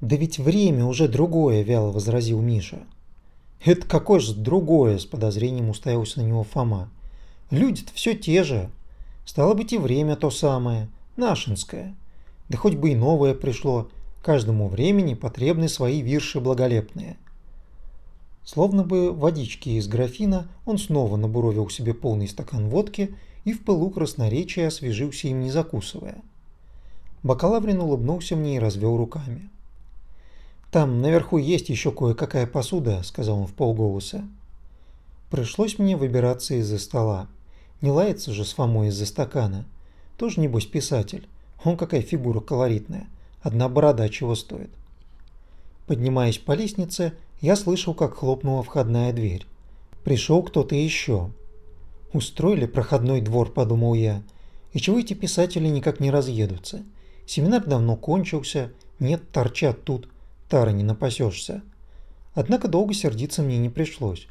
«Да ведь время уже другое», – вяло возразил Миша. «Это какое же другое?» – с подозрением уставился на него Фома. «Люди-то все те же. Стало быть и время то самое, нашинское. Да хоть бы и новое пришло, каждому времени потребны свои вирши благолепные». Словно бы водички из графина, он снова набуровил себе полный стакан водки и в пылу красноречия освежился им не закусывая. Бакалаврин улыбнулся мне и развел руками. «Там наверху есть еще кое-какая посуда», — сказал он в полголоса. Пришлось мне выбираться из-за стола. Не лается же с Фомой из-за стакана. Тоже, небось, писатель. Он какая фигура колоритная. Одна борода чего стоит. Поднимаясь по лестнице, я слышал, как хлопнула входная дверь. Пришел кто-то еще. Устроили проходной двор, подумал я. И чего эти писатели никак не разъедутся? Семинар давно кончился, нет, торчат тут, тары не напасешься. Однако долго сердиться мне не пришлось.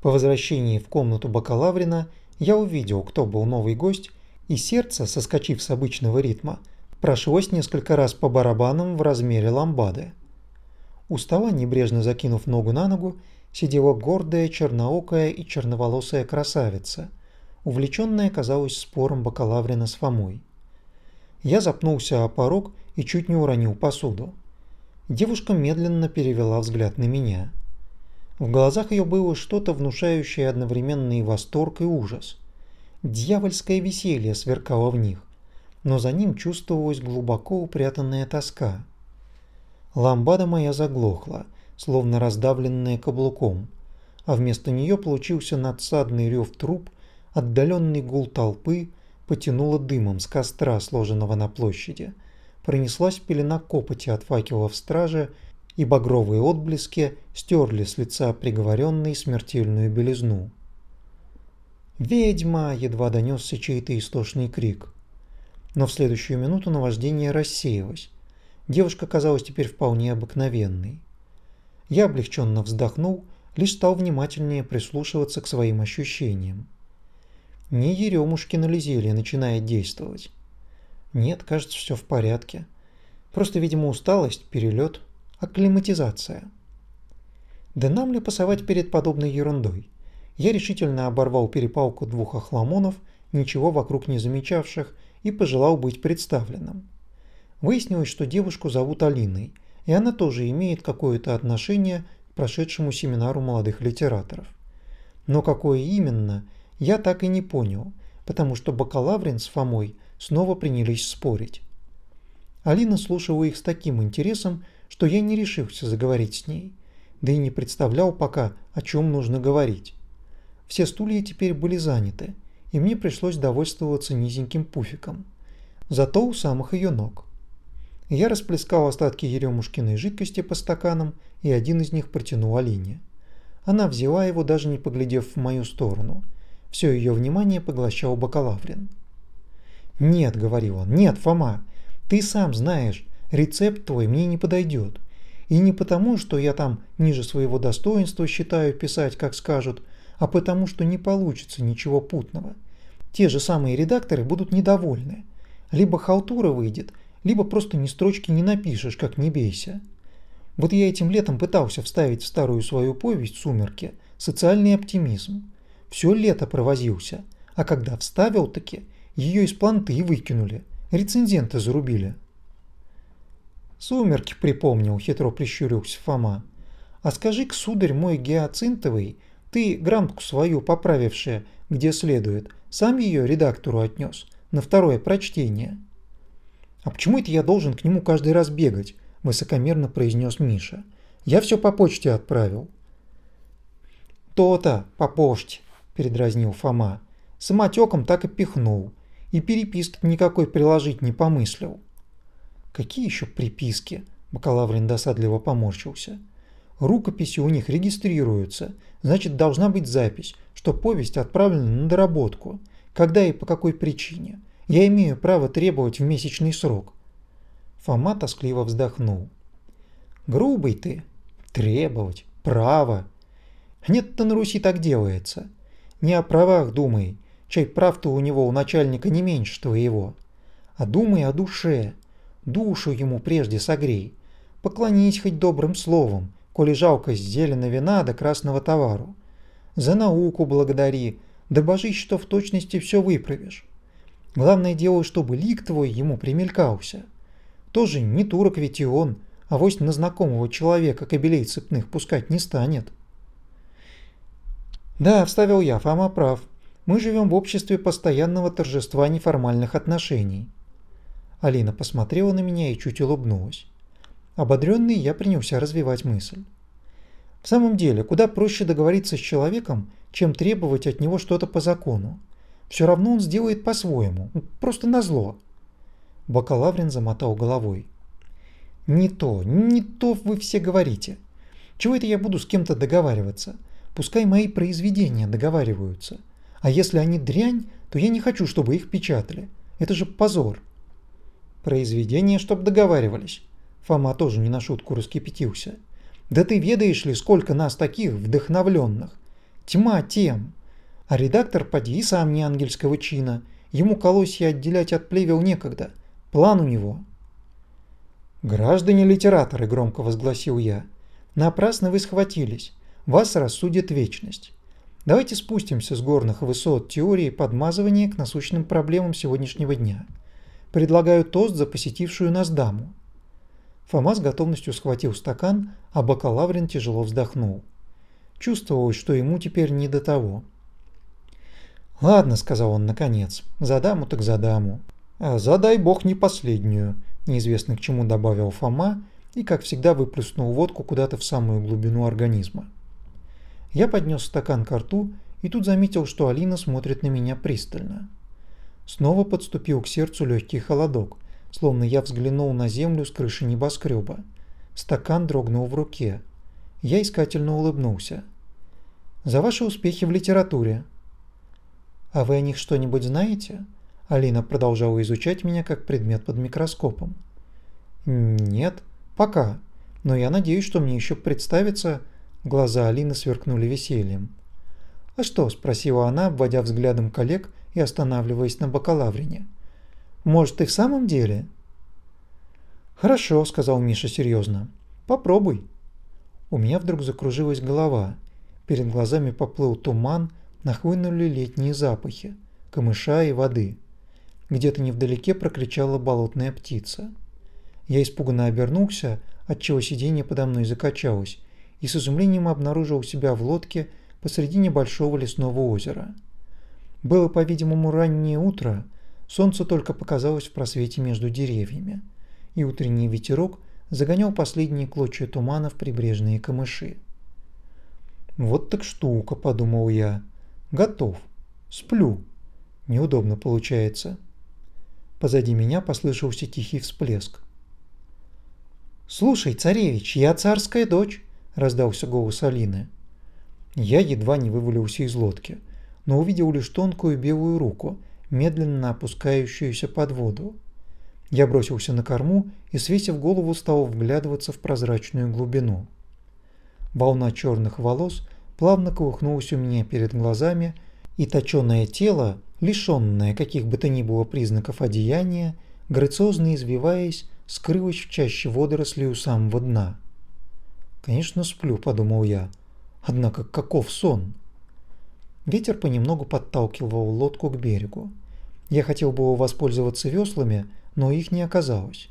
По возвращении в комнату бакалаврина я увидел, кто был новый гость, и сердце, соскочив с обычного ритма, прошлось несколько раз по барабанам в размере ламбады. У стола, небрежно закинув ногу на ногу, сидела гордая, черноокая и черноволосая красавица, увлеченная, казалось, спором бакалаврина с Фомой. Я запнулся о порог и чуть не уронил посуду. Девушка медленно перевела взгляд на меня. В глазах ее было что-то внушающее одновременно и восторг, и ужас. Дьявольское веселье сверкало в них, но за ним чувствовалась глубоко упрятанная тоска. Ламбада моя заглохла, словно раздавленная каблуком, а вместо нее получился надсадный рев труб, отдаленный гул толпы, потянуло дымом с костра, сложенного на площади. Пронеслась пелена копоти от факелов стражи, и багровые отблески стерли с лица приговоренной смертельную белизну. «Ведьма!» – едва донесся чей-то истошный крик. Но в следующую минуту наваждение рассеялось. Девушка казалась теперь вполне обыкновенной. Я облегченно вздохнул, лишь стал внимательнее прислушиваться к своим ощущениям. Не Еремушкино ли зелье начинает действовать? Нет, кажется, все в порядке. Просто, видимо, усталость, перелет, акклиматизация. Да нам ли пасовать перед подобной ерундой? Я решительно оборвал перепалку двух охламонов, ничего вокруг не замечавших, и пожелал быть представленным. Выяснилось, что девушку зовут Алиной, и она тоже имеет какое-то отношение к прошедшему семинару молодых литераторов. Но какое именно, я так и не понял, потому что бакалаврин с Фомой снова принялись спорить. Алина слушала их с таким интересом, что я не решился заговорить с ней, да и не представлял пока, о чем нужно говорить. Все стулья теперь были заняты, и мне пришлось довольствоваться низеньким пуфиком. Зато у самых ее ног. Я расплескал остатки еремушкиной жидкости по стаканам, и один из них протянул Алине. Она взяла его, даже не поглядев в мою сторону. Все ее внимание поглощал бакалаврин. «Нет», — говорил он, — «нет, Фома, ты сам знаешь, рецепт твой мне не подойдет. И не потому, что я там ниже своего достоинства считаю писать, как скажут, а потому, что не получится ничего путного. Те же самые редакторы будут недовольны. Либо халтура выйдет, либо просто ни строчки не напишешь, как не бейся. Вот я этим летом пытался вставить в старую свою повесть «Сумерки» социальный оптимизм. Все лето провозился, а когда вставил таки, ее из планты и выкинули, рецензенты зарубили. «Сумерки припомнил», — хитро прищурился Фома. «А скажи-ка, сударь мой гиацинтовый, ты грамотку свою поправившая, где следует, сам ее редактору отнес на второе прочтение?» «А почему это я должен к нему каждый раз бегать?» – высокомерно произнес Миша. «Я все по почте отправил». «То-то, по почте», – передразнил Фома. «Самотеком так и пихнул. И переписки никакой приложить не помыслил». «Какие еще приписки?» – Бакалаврин досадливо поморщился. «Рукописи у них регистрируются. Значит, должна быть запись, что повесть отправлена на доработку. Когда и по какой причине. Я имею право требовать в месячный срок. Фома тоскливо вздохнул. Грубый ты. Требовать. Право. Нет-то на Руси так делается. Не о правах думай. Чай прав-то у него у начальника не меньше твоего. А думай о душе. Душу ему прежде согрей. Поклонись хоть добрым словом, коли жалко зелена вина до красного товару. За науку благодари, да божись, что в точности все выправишь. Главное дело, чтобы лик твой ему примелькался. Тоже не турок ведь и он, а вось на знакомого человека кобелей цепных пускать не станет. Да, вставил я, Фома прав. Мы живем в обществе постоянного торжества неформальных отношений. Алина посмотрела на меня и чуть улыбнулась. Ободренный я принялся развивать мысль. В самом деле, куда проще договориться с человеком, чем требовать от него что-то по закону. Все равно он сделает по-своему, просто назло. Бакалаврин замотал головой. «Не то, не то вы все говорите. Чего это я буду с кем-то договариваться? Пускай мои произведения договариваются. А если они дрянь, то я не хочу, чтобы их печатали. Это же позор». «Произведения, чтоб договаривались». Фома тоже не на шутку раскипятился. «Да ты ведаешь ли, сколько нас таких вдохновленных? Тьма тем. А редактор поди сам не ангельского чина. Ему колосья отделять от плевел некогда. План у него». «Граждане литераторы», — громко возгласил я, — «напрасно вы схватились. Вас рассудит вечность. Давайте спустимся с горных высот теории подмазывания к насущным проблемам сегодняшнего дня. Предлагаю тост за посетившую нас даму. Фома с готовностью схватил стакан, а бакалаврин тяжело вздохнул. Чувствовалось, что ему теперь не до того. «Ладно», — сказал он наконец, — «за даму так за даму». «А задай бог не последнюю», — неизвестно к чему добавил Фома и, как всегда, выплюснул водку куда-то в самую глубину организма. Я поднес стакан к рту и тут заметил, что Алина смотрит на меня пристально. Снова подступил к сердцу легкий холодок, словно я взглянул на землю с крыши небоскреба. Стакан дрогнул в руке. Я искательно улыбнулся. «За ваши успехи в литературе». «А вы о них что-нибудь знаете?» Алина продолжала изучать меня как предмет под микроскопом. «Нет, пока. Но я надеюсь, что мне еще представится...» Глаза Алины сверкнули весельем. «А что?» – спросила она, обводя взглядом коллег и останавливаясь на бакалаврине. Может, и в самом деле? Хорошо, сказал Миша серьезно. Попробуй. У меня вдруг закружилась голова. Перед глазами поплыл туман, нахлынули летние запахи, камыша и воды. Где-то невдалеке прокричала болотная птица. Я испуганно обернулся, отчего сиденье подо мной закачалось, и с изумлением обнаружил себя в лодке посреди небольшого лесного озера. Было, по-видимому, раннее утро, Солнце только показалось в просвете между деревьями, и утренний ветерок загонял последние клочья тумана в прибрежные камыши. «Вот так штука», — подумал я. «Готов. Сплю. Неудобно получается». Позади меня послышался тихий всплеск. «Слушай, царевич, я царская дочь», — раздался голос Алины. Я едва не вывалился из лодки, но увидел лишь тонкую белую руку — медленно опускающуюся под воду. Я бросился на корму и, свесив голову, стал вглядываться в прозрачную глубину. Волна черных волос плавно колыхнулась у меня перед глазами, и точёное тело, лишённое каких бы то ни было признаков одеяния, грациозно извиваясь, скрылось в чаще водорослей у самого дна. «Конечно, сплю», — подумал я. «Однако каков сон?» Ветер понемногу подталкивал лодку к берегу. Я хотел было воспользоваться веслами, но их не оказалось.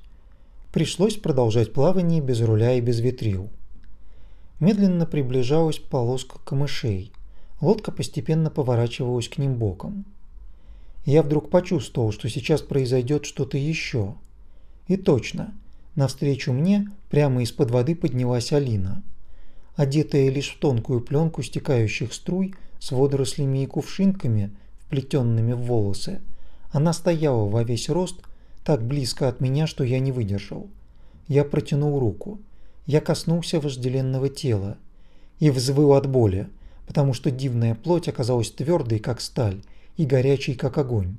Пришлось продолжать плавание без руля и без ветрил. Медленно приближалась полоска камышей. Лодка постепенно поворачивалась к ним боком. Я вдруг почувствовал, что сейчас произойдет что-то еще. И точно, навстречу мне прямо из-под воды поднялась Алина. Одетая лишь в тонкую пленку стекающих струй с водорослями и кувшинками, вплетенными в волосы, она стояла во весь рост, так близко от меня, что я не выдержал. Я протянул руку. Я коснулся вожделенного тела и взвыл от боли, потому что дивная плоть оказалась твердой, как сталь, и горячей, как огонь.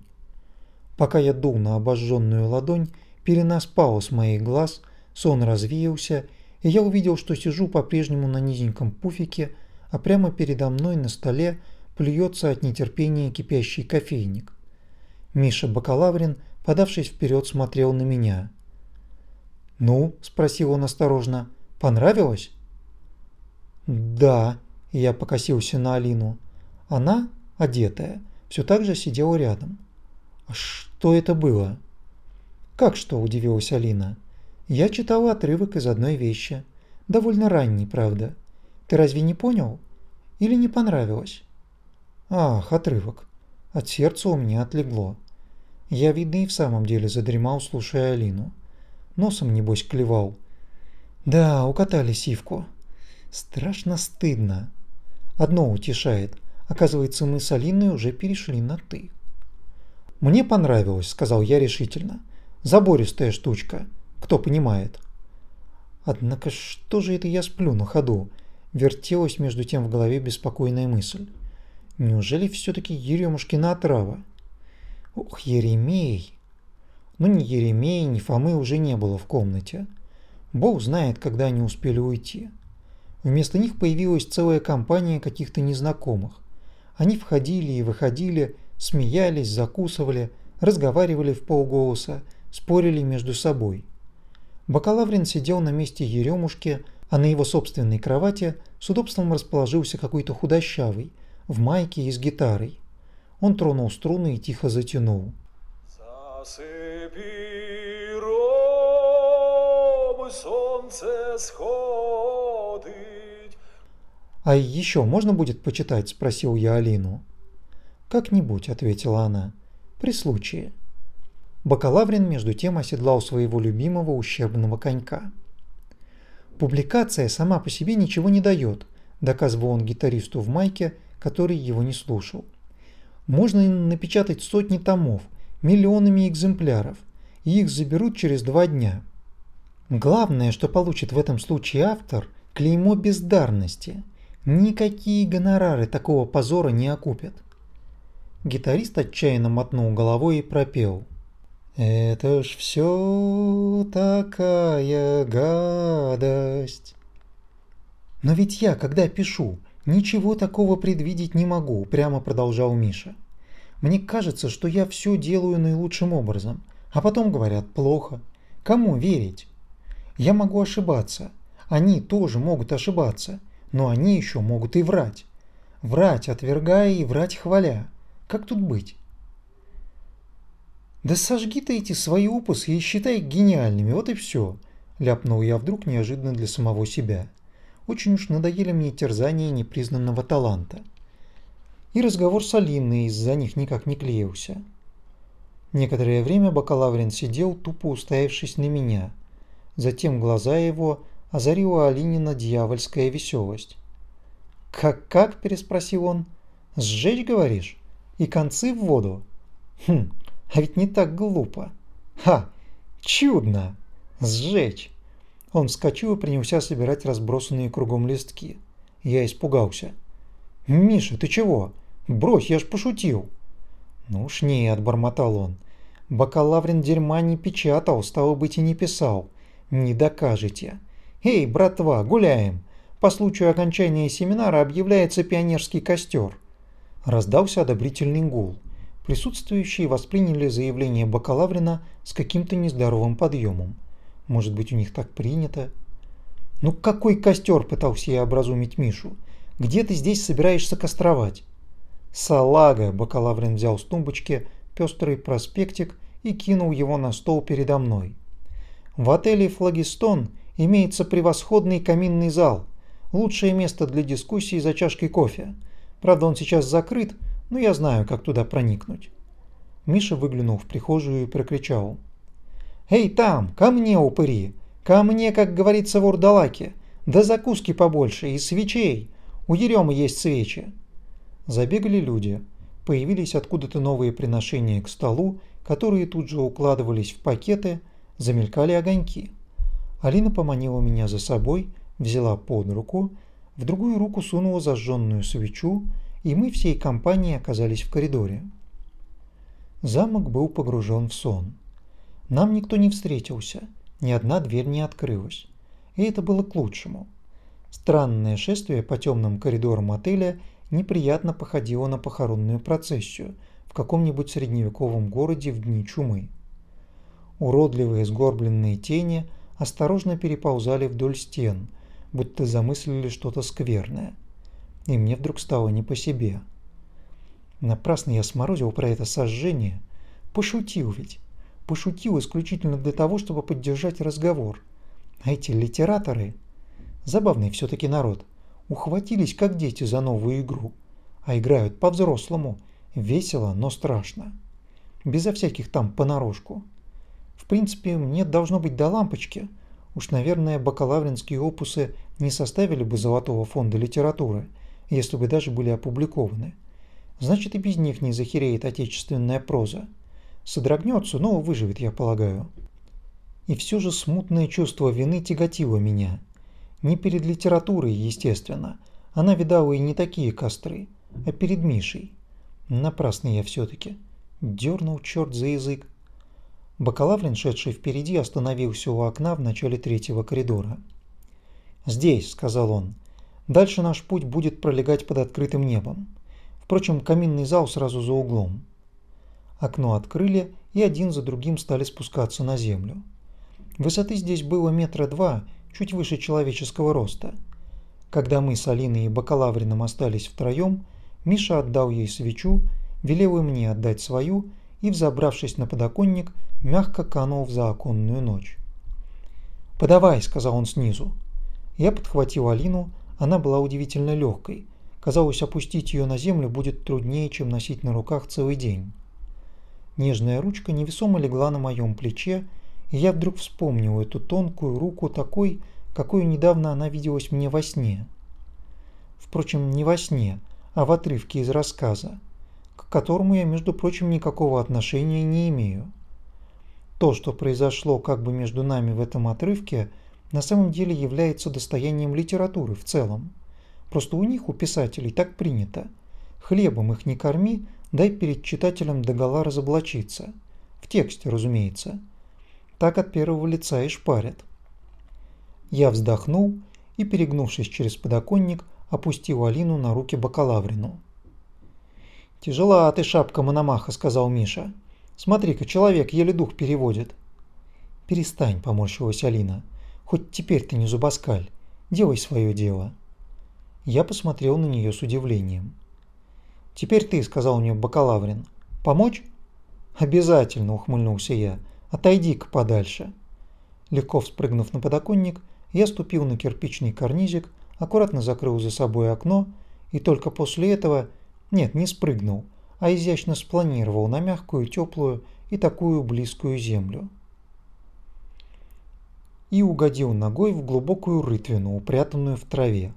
Пока я дул на обожженную ладонь, пелена спала с моих глаз, сон развеялся, и я увидел, что сижу по-прежнему на низеньком пуфике, а прямо передо мной на столе плюется от нетерпения кипящий кофейник. Миша Бакалаврин, подавшись вперед, смотрел на меня. «Ну?» – спросил он осторожно. «Понравилось?» «Да», – я покосился на Алину. Она, одетая, все так же сидела рядом. «А что это было?» «Как что?» – удивилась Алина. «Я читала отрывок из одной вещи. Довольно ранний, правда. Ты разве не понял? Или не понравилось?» «Ах, отрывок. От сердца у меня отлегло. Я, видно, и в самом деле задремал, слушая Алину. Носом, небось, клевал. Да, укатали сивку. Страшно стыдно. Одно утешает. Оказывается, мы с Алиной уже перешли на «ты». «Мне понравилось», — сказал я решительно. «Забористая штучка. Кто понимает». Однако что же это я сплю на ходу? Вертелась между тем в голове беспокойная мысль. Неужели все-таки Еремушкина отрава? Ох, Еремей! Но ни Еремея, ни Фомы уже не было в комнате. Бог знает, когда они успели уйти. Вместо них появилась целая компания каких-то незнакомых. Они входили и выходили, смеялись, закусывали, разговаривали в полголоса, спорили между собой. Бакалаврин сидел на месте Еремушки, а на его собственной кровати с удобством расположился какой-то худощавый, в майке и с гитарой. Он тронул струны и тихо затянул. Засыпи, ром, солнце сходить. «А еще можно будет почитать?» – спросил я Алину. «Как-нибудь», – ответила она, – «при случае». Бакалаврин между тем оседлал своего любимого ущербного конька. «Публикация сама по себе ничего не дает», – доказывал он гитаристу в майке, который его не слушал. «Можно напечатать сотни томов, миллионами экземпляров, и их заберут через два дня. Главное, что получит в этом случае автор – клеймо бездарности – Никакие гонорары такого позора не окупят. Гитарист отчаянно мотнул головой и пропел. «Это ж все такая гадость!» «Но ведь я, когда пишу, ничего такого предвидеть не могу», – прямо продолжал Миша. «Мне кажется, что я все делаю наилучшим образом, а потом говорят плохо. Кому верить? Я могу ошибаться, они тоже могут ошибаться, но они еще могут и врать. Врать, отвергая и врать, хваля. Как тут быть? «Да сожги ты эти свои опусы и считай их гениальными, вот и все», – ляпнул я вдруг неожиданно для самого себя. Очень уж надоели мне терзания непризнанного таланта. И разговор с Алиной из-за них никак не клеился. Некоторое время бакалаврин сидел, тупо уставившись на меня. Затем глаза его озарила Алинина дьявольская веселость. «Как-как?» – переспросил он. «Сжечь, говоришь? И концы в воду? Хм, а ведь не так глупо. Ха! Чудно! Сжечь!» Он вскочил и принялся собирать разбросанные кругом листки. Я испугался. «Миша, ты чего? Брось, я ж пошутил!» «Ну уж не», – отбормотал он. «Бакалаврин дерьма не печатал, стало быть, и не писал. Не докажете. «Эй, братва, гуляем! По случаю окончания семинара объявляется пионерский костер!» Раздался одобрительный гул. Присутствующие восприняли заявление бакалаврина с каким-то нездоровым подъемом. Может быть, у них так принято? «Ну какой костер?» – пытался я образумить Мишу. «Где ты здесь собираешься костровать?» «Салага!» – бакалаврин взял с тумбочки пестрый проспектик и кинул его на стол передо мной. «В отеле «Флагистон» имеется превосходный каминный зал. Лучшее место для дискуссии за чашкой кофе. Правда, он сейчас закрыт, но я знаю, как туда проникнуть. Миша выглянул в прихожую и прокричал. «Эй, там, ко мне, упыри! Ко мне, как говорится в Урдалаке! Да закуски побольше и свечей! У Еремы есть свечи!» Забегали люди. Появились откуда-то новые приношения к столу, которые тут же укладывались в пакеты, замелькали огоньки. Алина поманила меня за собой, взяла под руку, в другую руку сунула зажженную свечу, и мы всей компанией оказались в коридоре. Замок был погружен в сон. Нам никто не встретился, ни одна дверь не открылась. И это было к лучшему. Странное шествие по темным коридорам отеля неприятно походило на похоронную процессию в каком-нибудь средневековом городе в дни чумы. Уродливые сгорбленные тени – осторожно переползали вдоль стен, будто замыслили что-то скверное. И мне вдруг стало не по себе. Напрасно я сморозил про это сожжение. Пошутил ведь. Пошутил исключительно для того, чтобы поддержать разговор. А эти литераторы, забавный все-таки народ, ухватились как дети за новую игру, а играют по-взрослому, весело, но страшно. Безо всяких там понарошку. В принципе, мне должно быть до лампочки. Уж, наверное, бакалавринские опусы не составили бы золотого фонда литературы, если бы даже были опубликованы. Значит, и без них не захереет отечественная проза. Содрогнется, но выживет, я полагаю. И все же смутное чувство вины тяготило меня. Не перед литературой, естественно. Она видала и не такие костры, а перед Мишей. Напрасно я все-таки. Дернул черт за язык. Бакалаврин, шедший впереди, остановился у окна в начале третьего коридора. «Здесь», — сказал он. «Дальше наш путь будет пролегать под открытым небом. Впрочем, каминный зал сразу за углом». Окно открыли, и один за другим стали спускаться на землю. Высоты здесь было метра два, чуть выше человеческого роста. Когда мы с Алиной и Бакалаврином остались втроем, Миша отдал ей свечу, велел и мне отдать свою и, взобравшись на подоконник, мягко канул в заоконную ночь. «Подавай», — сказал он снизу. Я подхватил Алину, она была удивительно легкой. Казалось, опустить ее на землю будет труднее, чем носить на руках целый день. Нежная ручка невесомо легла на моем плече, и я вдруг вспомнил эту тонкую руку такой, какой недавно она виделась мне во сне. Впрочем, не во сне, а в отрывке из рассказа, к которому я, между прочим, никакого отношения не имею. То, что произошло как бы между нами в этом отрывке, на самом деле является достоянием литературы в целом. Просто у них, у писателей, так принято. Хлебом их не корми, дай перед читателем догола разоблачиться. В тексте, разумеется. Так от первого лица и шпарят. Я вздохнул и, перегнувшись через подоконник, опустил Алину на руки бакалаврину. «Тяжела ты шапка Мономаха», — сказал Миша. Смотри-ка, человек еле дух переводит. Перестань, поморщилась Алина. Хоть теперь ты не зубоскаль. Делай свое дело. Я посмотрел на нее с удивлением. Теперь ты, сказал мне бакалаврин. Помочь? Обязательно, ухмыльнулся я. Отойди-ка подальше. Легко вспрыгнув на подоконник, я ступил на кирпичный карнизик, аккуратно закрыл за собой окно и только после этого, нет, не спрыгнул, а изящно спланировал на мягкую, теплую и такую близкую землю. И угодил ногой в глубокую рытвину, упрятанную в траве.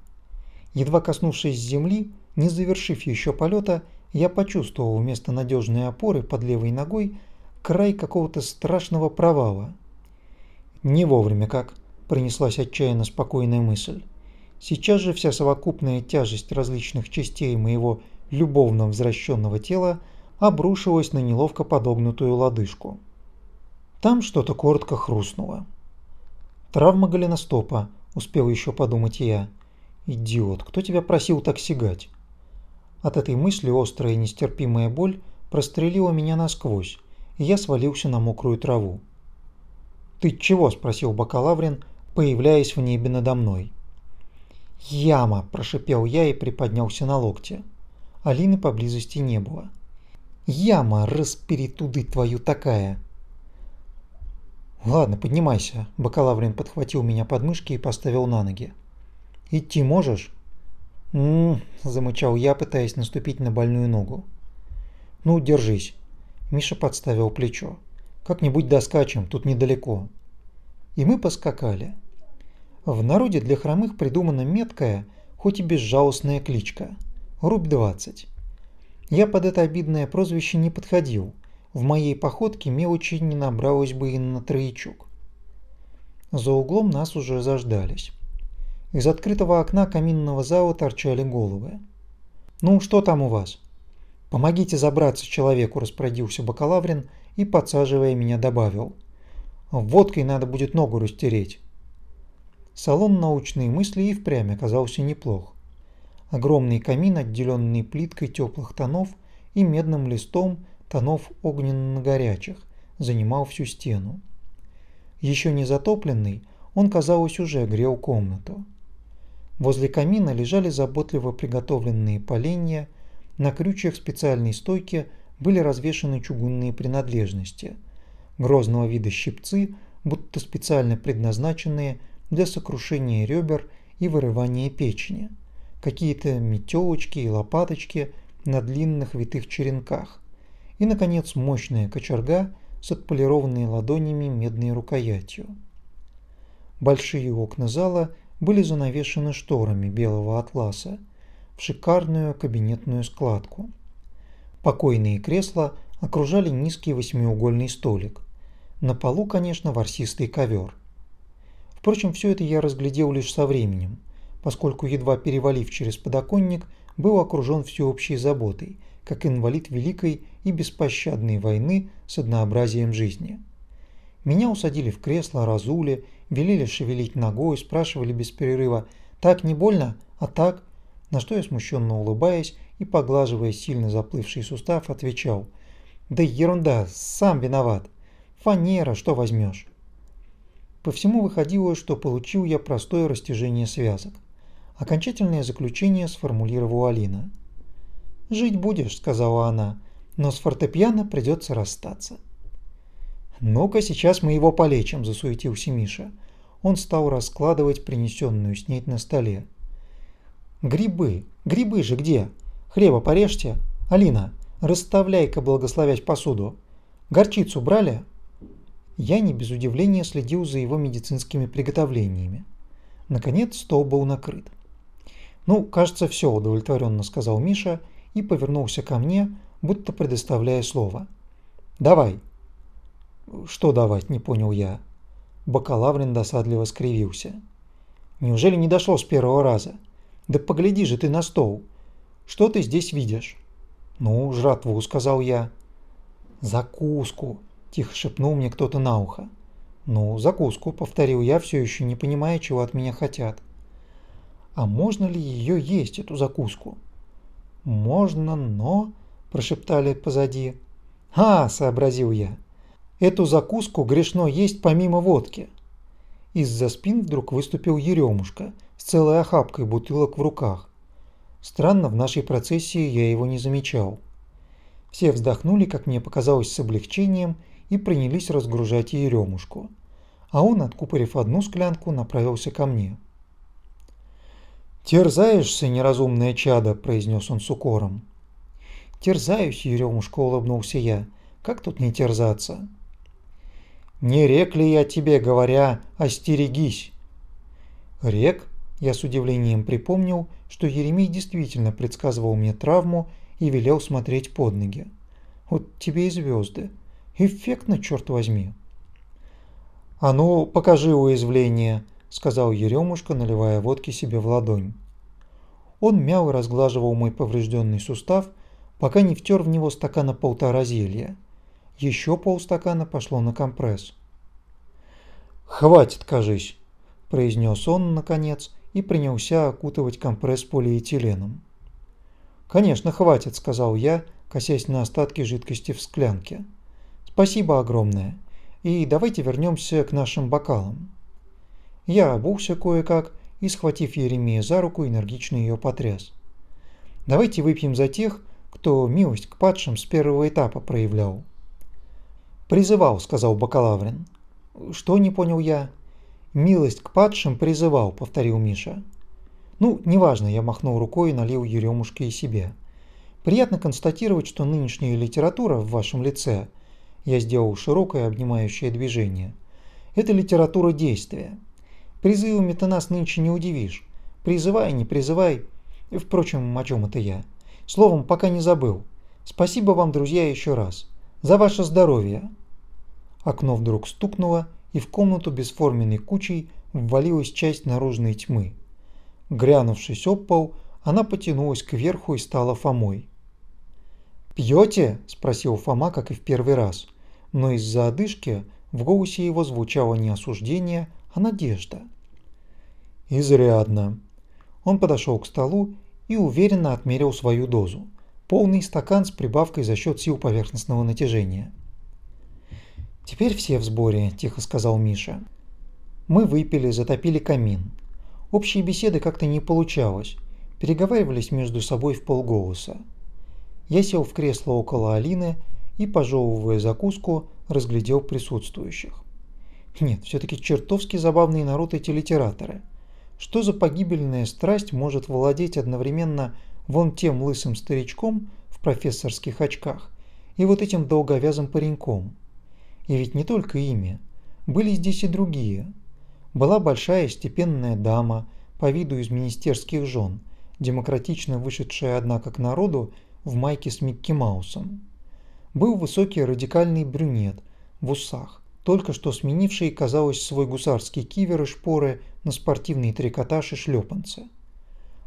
Едва коснувшись земли, не завершив еще полета, я почувствовал вместо надежной опоры под левой ногой край какого-то страшного провала. Не вовремя как, пронеслась отчаянно спокойная мысль. Сейчас же вся совокупная тяжесть различных частей моего любовно возвращенного тела обрушилась на неловко подогнутую лодыжку. Там что-то коротко хрустнуло. Травма голеностопа, успел еще подумать я. Идиот, кто тебя просил так сигать? От этой мысли острая и нестерпимая боль прострелила меня насквозь, и я свалился на мокрую траву. «Ты чего?» – спросил бакалаврин, появляясь в небе надо мной. «Яма!» – прошипел я и приподнялся на локте. Алины поблизости не было. Яма, расперетуды твою такая. Ладно, поднимайся. Бакалаврин подхватил меня под мышки и поставил на ноги. Идти можешь? «М-м-м», замычал я, пытаясь наступить на больную ногу. «Ну, держись». Миша подставил плечо. «Как-нибудь доскачем, тут недалеко». И мы поскакали. В народе для хромых придумана меткая, хоть и безжалостная кличка – рубь 20. Я под это обидное прозвище не подходил. В моей походке мелочи не набралось бы и на троечок. За углом нас уже заждались. Из открытого окна каминного зала торчали головы. «Ну, что там у вас?» «Помогите забраться человеку», – распорядился бакалаврин и, подсаживая меня, добавил. «Водкой надо будет ногу растереть». Салон научные мысли и впрямь оказался неплох. Огромный камин, отделенный плиткой теплых тонов и медным листом тонов огненно-горячих, занимал всю стену. Еще не затопленный, он, казалось, уже грел комнату. Возле камина лежали заботливо приготовленные поленья, на крючьях специальной стойки были развешаны чугунные принадлежности. Грозного вида щипцы, будто специально предназначенные для сокрушения ребер и вырывания печени. Какие-то метелочки и лопаточки на длинных витых черенках. И, наконец, мощная кочерга с отполированной ладонями медной рукоятью. Большие окна зала были занавешены шторами белого атласа в шикарную кабинетную складку. Покойные кресла окружали низкий восьмиугольный столик. На полу, конечно, ворсистый ковер. Впрочем, все это я разглядел лишь со временем, поскольку, едва перевалив через подоконник, был окружен всеобщей заботой, как инвалид великой и беспощадной войны с однообразием жизни. Меня усадили в кресло, разули, велели шевелить ногой, спрашивали без перерыва «Так не больно? А так?» На что я, смущенно улыбаясь и поглаживая сильно заплывший сустав, отвечал «Да ерунда, сам виноват. Фанера, что возьмешь?» По всему выходило, что получил я простое растяжение связок. Окончательное заключение сформулировала Алина. «Жить будешь», — сказала она, — «но с фортепиано придется расстаться». «Ну-ка, сейчас мы его полечим», – засуетился Миша. Он стал раскладывать принесенную снеть на столе. «Грибы! Грибы же где? Хлеба порежьте! Алина, расставляй-ка, благословясь посуду! Горчицу брали?» Я не без удивления следил за его медицинскими приготовлениями. Наконец стол был накрыт. «Ну, кажется, все», – удовлетворенно сказал Миша и повернулся ко мне, будто предоставляя слово. «Давай, «Что давать?» – не понял я. Бакалаврин досадливо скривился. «Неужели не дошло с первого раза? Да погляди же ты на стол. Что ты здесь видишь?» «Ну, жратву», – сказал я. «Закуску», – тихо шепнул мне кто-то на ухо. «Ну, закуску», – повторил я, все еще не понимая, чего от меня хотят. «А можно ли ее есть, эту закуску?» «Можно, но...» – прошептали позади. «А!» – сообразил я. Эту закуску грешно есть помимо водки. Из-за спин вдруг выступил Еремушка с целой охапкой бутылок в руках. Странно, в нашей процессии я его не замечал. Все вздохнули, как мне показалось, с облегчением и принялись разгружать Еремушку. А он, откупорив одну склянку, направился ко мне. «Терзаешься, неразумное чадо», – произнес он с укором. «Терзаюсь, Еремушка», – улыбнулся я. «Как тут не терзаться?» Не рек ли я тебе, говоря, остерегись? Рек? Я с удивлением припомнил, что Еремей действительно предсказывал мне травму и велел смотреть под ноги. Вот тебе и звезды. Эффектно, черт возьми. «А ну, покажи уязвление», — сказал Еремушка, наливая водки себе в ладонь. Он мял и разглаживал мой поврежденный сустав, пока не втер в него стакана полтора зелья. Еще полстакана пошло на компресс. «Хватит, кажись», – произнес он, наконец, и принялся окутывать компресс полиэтиленом. «Конечно, хватит», – сказал я, косясь на остатки жидкости в склянке. «Спасибо огромное. И давайте вернемся к нашим бокалам». Я обулся кое-как и, схватив Еремея за руку, энергично ее потряс. «Давайте выпьем за тех, кто милость к падшим с первого этапа проявлял». «Призывал», — сказал бакалаврин. «Что?» — не понял я. «Милость к падшим призывал», — повторил Миша. «Ну, неважно», — я махнул рукой и налил еремушки и себе. «Приятно констатировать, что нынешняя литература в вашем лице...» Я сделал широкое обнимающее движение. «Это литература действия. Призывами ты нас нынче не удивишь. Призывай, не призывай. Впрочем, о чем это я? Словом, пока не забыл. Спасибо вам, друзья, еще раз. За ваше здоровье!» Окно вдруг стукнуло, и в комнату бесформенной кучей ввалилась часть наружной тьмы. Грянувшись об пол, она потянулась кверху и стала Фомой. «Пьете?» – спросил Фома, как и в первый раз, но из-за одышки в голосе его звучало не осуждение, а надежда. «Изрядно». Он подошел к столу и уверенно отмерил свою дозу полный стакан с прибавкой за счет сил поверхностного натяжения. «Теперь все в сборе», – тихо сказал Миша. Мы выпили, затопили камин. Общие беседы как-то не получалось. Переговаривались между собой в полголоса. Я сел в кресло около Алины и, пожевывая закуску, разглядел присутствующих. Нет, все-таки чертовски забавные народ эти литераторы. Что за погибельная страсть может владеть одновременно вон тем лысым старичком в профессорских очках и вот этим долговязым пареньком? И ведь не только ими. Были здесь и другие. Была большая степенная дама, по виду из министерских жен, демократично вышедшая, однако, к народу в майке с Микки Маусом. Был высокий радикальный брюнет в усах, только что сменивший, казалось, свой гусарский кивер и шпоры на спортивный трикотаж и шлепанцы.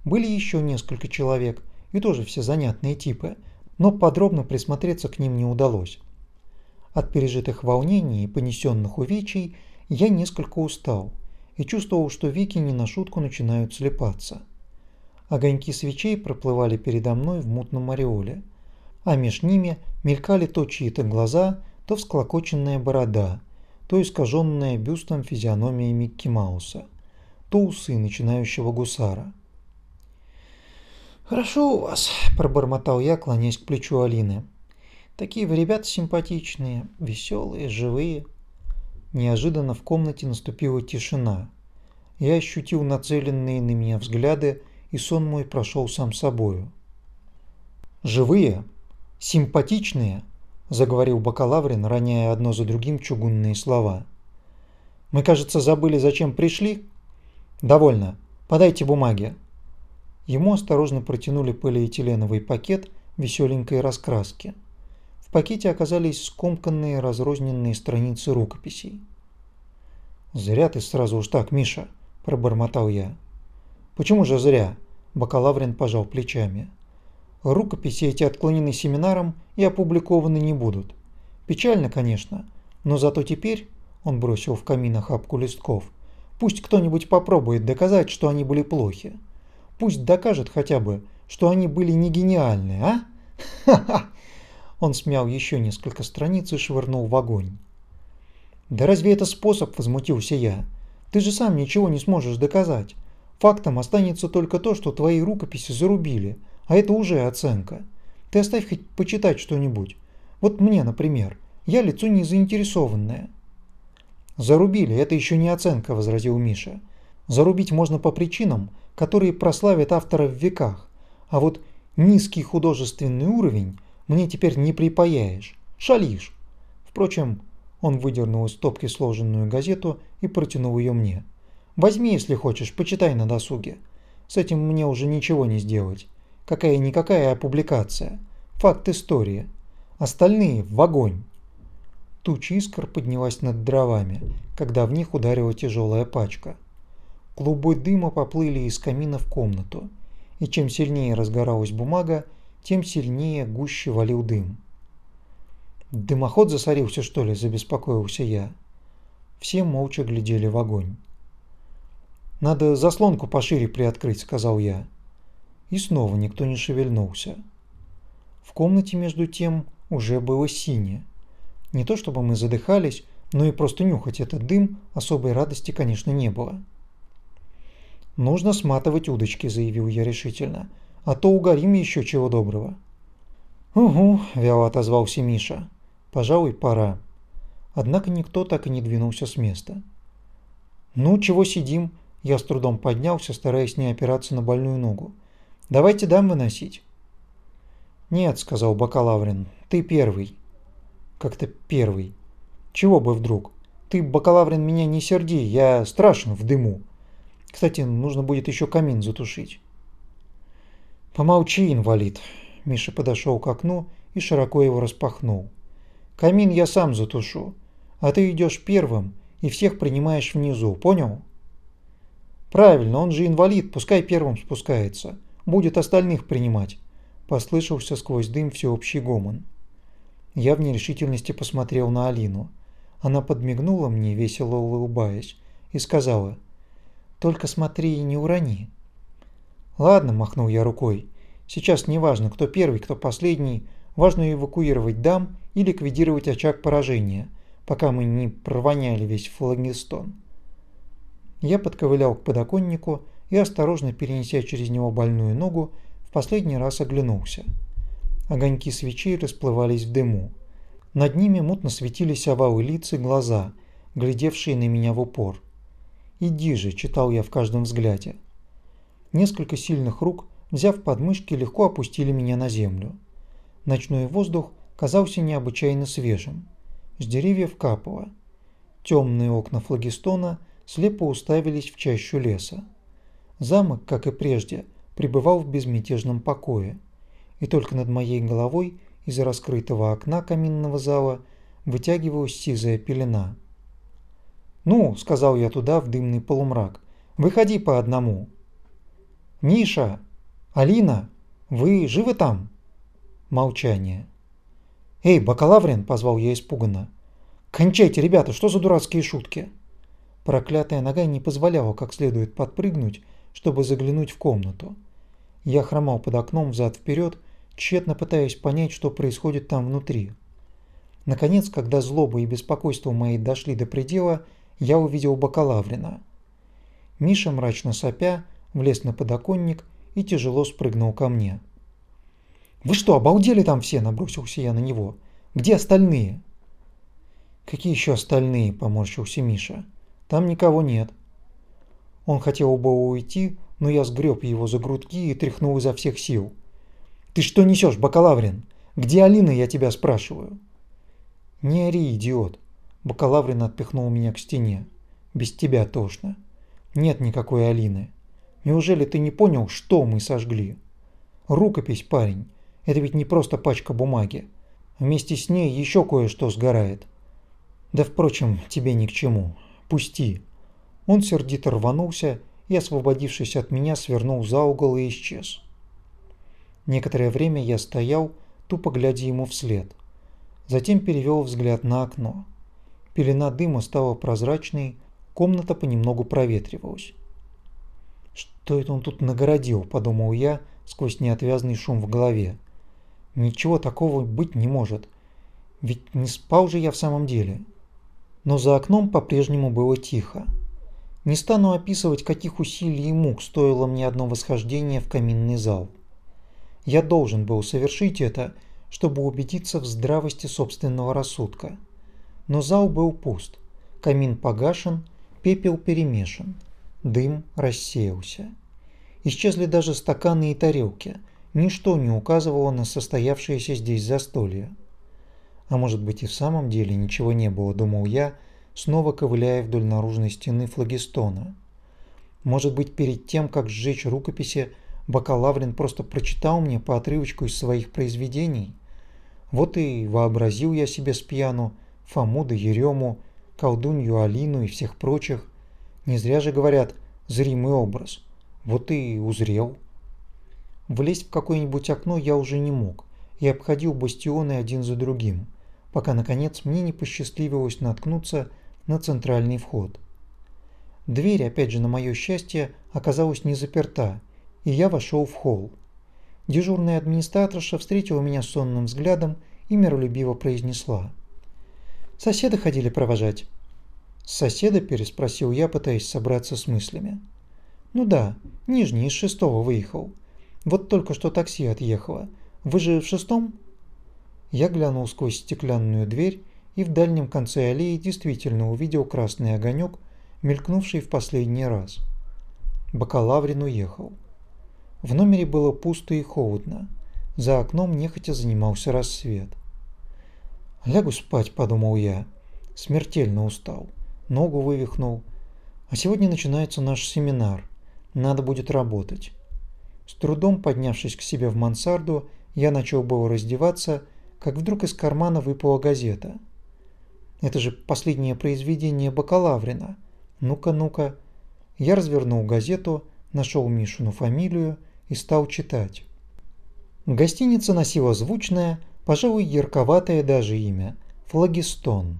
Были еще несколько человек, и тоже все занятные типы, но подробно присмотреться к ним не удалось. От пережитых волнений и понесенных увечий я несколько устал и чувствовал, что веки не на шутку начинают слепаться. Огоньки свечей проплывали передо мной в мутном ореоле, а меж ними мелькали то чьи-то глаза, то всклокоченная борода, то искаженная бюстом физиономия Микки Мауса, то усы начинающего гусара. «Хорошо у вас», – пробормотал я, клонясь к плечу Алины. «Такие вы ребята симпатичные, веселые, живые». Неожиданно в комнате наступила тишина. Я ощутил нацеленные на меня взгляды, и сон мой прошел сам собою. «Живые? Симпатичные?» – заговорил бакалаврин, роняя одно за другим чугунные слова. «Мы, кажется, забыли, зачем пришли?» «Довольно. Подайте бумаги». Ему осторожно протянули полиэтиленовый пакет веселенькой раскраски – в пакете оказались скомканные разрозненные страницы рукописей. «Зря ты сразу уж так, Миша», – пробормотал я. «Почему же зря?» – бакалаврин пожал плечами. «Рукописи эти отклонены семинаром и опубликованы не будут. Печально, конечно, но зато теперь, – он бросил в камин охапку листков, – пусть кто-нибудь попробует доказать, что они были плохи. Пусть докажет хотя бы, что они были не гениальны, а? Ха-ха! Он смял еще несколько страниц и швырнул в огонь. «Да разве это способ?» – возмутился я. «Ты же сам ничего не сможешь доказать. Фактом останется только то, что твои рукописи зарубили, а это уже оценка. Ты оставь хоть почитать что-нибудь. Вот мне, например. Я лицо не заинтересованное». «Зарубили – это еще не оценка», – возразил Миша. «Зарубить можно по причинам, которые прославят автора в веках, а вот низкий художественный уровень – мне теперь не припаяешь. Шалишь. Впрочем, он выдернул из стопки сложенную газету и протянул ее мне. Возьми, если хочешь, почитай на досуге. С этим мне уже ничего не сделать. Какая-никакая публикация. Факт истории. Остальные в огонь. Туча искр поднялась над дровами, когда в них ударила тяжелая пачка. Клубы дыма поплыли из камина в комнату, и чем сильнее разгоралась бумага, тем сильнее гуще валил дым. «Дымоход засорился, что ли?» – забеспокоился я. Все молча глядели в огонь. «Надо заслонку пошире приоткрыть», – сказал я. И снова никто не шевельнулся. В комнате между тем уже было синее. Не то чтобы мы задыхались, но и просто нюхать этот дым особой радости, конечно, не было. «Нужно сматывать удочки», – заявил я решительно а то угорим еще чего доброго. «Угу», – вяло отозвался Миша. «Пожалуй, пора». Однако никто так и не двинулся с места. «Ну, чего сидим?» Я с трудом поднялся, стараясь не опираться на больную ногу. «Давайте дам выносить». «Нет», – сказал бакалаврин, – «ты первый». «Как-то первый. Чего бы вдруг? Ты, бакалаврин, меня не серди, я страшен в дыму. Кстати, нужно будет еще камин затушить». «Помолчи, инвалид!» Миша подошел к окну и широко его распахнул. «Камин я сам затушу, а ты идешь первым и всех принимаешь внизу, понял?» «Правильно, он же инвалид, пускай первым спускается. Будет остальных принимать», – послышался сквозь дым всеобщий гомон. Я в нерешительности посмотрел на Алину. Она подмигнула мне, весело улыбаясь, и сказала, «Только смотри и не урони». «Ладно», – махнул я рукой. «Сейчас не важно, кто первый, кто последний. Важно эвакуировать дам и ликвидировать очаг поражения, пока мы не провоняли весь флагистон». Я подковылял к подоконнику и, осторожно перенеся через него больную ногу, в последний раз оглянулся. Огоньки свечей расплывались в дыму. Над ними мутно светились овалы лиц и глаза, глядевшие на меня в упор. «Иди же», – читал я в каждом взгляде. Несколько сильных рук, взяв подмышки, легко опустили меня на землю. Ночной воздух казался необычайно свежим. С деревьев капало. Темные окна флагистона слепо уставились в чащу леса. Замок, как и прежде, пребывал в безмятежном покое, и только над моей головой из раскрытого окна каминного зала вытягивалась сизая пелена. «Ну», — сказал я туда в дымный полумрак, — «выходи по одному». «Миша! Алина! Вы живы там?» Молчание. «Эй, бакалаврин!» – позвал я испуганно. «Кончайте, ребята, что за дурацкие шутки?» Проклятая нога не позволяла как следует подпрыгнуть, чтобы заглянуть в комнату. Я хромал под окном взад-вперед, тщетно пытаясь понять, что происходит там внутри. Наконец, когда злоба и беспокойство мои дошли до предела, я увидел бакалаврина. Миша, мрачно сопя, влез на подоконник и тяжело спрыгнул ко мне. «Вы что, обалдели там все?» – набросился я на него. «Где остальные?» «Какие еще остальные?» – поморщился Миша. «Там никого нет». Он хотел бы уйти, но я сгреб его за грудки и тряхнул изо всех сил. «Ты что несешь, бакалаврин? Где Алина, я тебя спрашиваю?» «Не ори, идиот!» Бакалаврин отпихнул меня к стене. «Без тебя тошно. Нет никакой Алины. Неужели ты не понял, что мы сожгли? Рукопись, парень. Это ведь не просто пачка бумаги. Вместе с ней еще кое-что сгорает. Да, впрочем, тебе ни к чему. Пусти. Он сердито рванулся и, освободившись от меня, свернул за угол и исчез. Некоторое время я стоял, тупо глядя ему вслед. Затем перевел взгляд на окно. Пелена дыма стала прозрачной, комната понемногу проветривалась. «Что это он тут нагородил?» – подумал я сквозь неотвязный шум в голове. «Ничего такого быть не может. Ведь не спал же я в самом деле». Но за окном по-прежнему было тихо. Не стану описывать, каких усилий и мук стоило мне одно восхождение в каминный зал. Я должен был совершить это, чтобы убедиться в здравости собственного рассудка. Но зал был пуст, камин погашен, пепел перемешан, дым рассеялся. Исчезли даже стаканы и тарелки. Ничто не указывало на состоявшееся здесь застолье. А может быть и в самом деле ничего не было, думал я, снова ковыляя вдоль наружной стены флагистона. Может быть перед тем, как сжечь рукописи, бакалаврин просто прочитал мне по отрывочку из своих произведений? Вот и вообразил я себе с пьяну Фому да Ерему, колдунью Алину и всех прочих. Не зря же говорят «зримый образ». Вот и узрел. Влезть в какое-нибудь окно я уже не мог и обходил бастионы один за другим, пока наконец мне не посчастливилось наткнуться на центральный вход. Дверь, опять же на мое счастье, оказалась не заперта, и я вошел в холл. Дежурная администраторша встретила меня сонным взглядом и миролюбиво произнесла. «Соседа ходили провожать». «Соседа?» – переспросил я, пытаясь собраться с мыслями. Ну да, Нижний из шестого выехал. Вот только что такси отъехало. Вы же в шестом? Я глянул сквозь стеклянную дверь и в дальнем конце аллеи действительно увидел красный огонек, мелькнувший в последний раз. Бакалаврин уехал. В номере было пусто и холодно. За окном нехотя занимался рассвет. «Лягу спать», — подумал я. Смертельно устал. Ногу вывихнул. А сегодня начинается наш семинар. Надо будет работать. С трудом поднявшись к себе в мансарду, я начал было раздеваться, как вдруг из кармана выпала газета. Это же последнее произведение бакалаврина. Ну-ка, ну-ка. Я развернул газету, нашел Мишину фамилию и стал читать. Гостиница носила звучное, пожалуй, ярковатое даже имя – Флагистон.